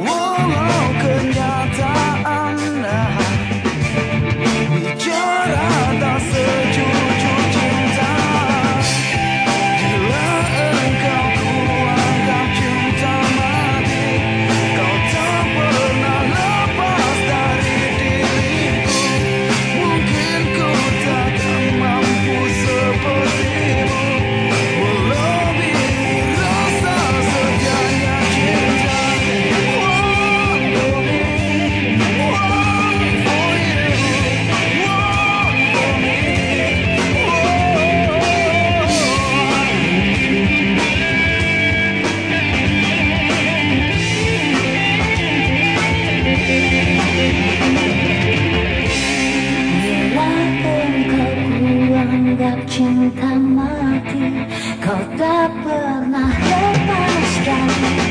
Whoa, could not die. Cinta mati Kau tak pernah lepaskan